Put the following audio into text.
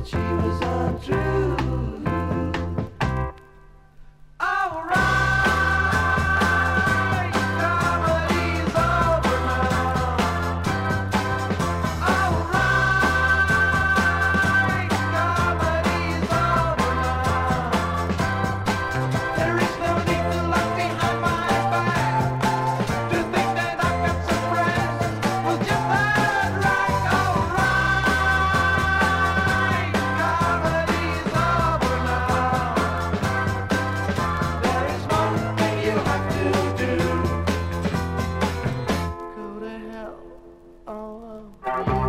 that she was untrue. Oh.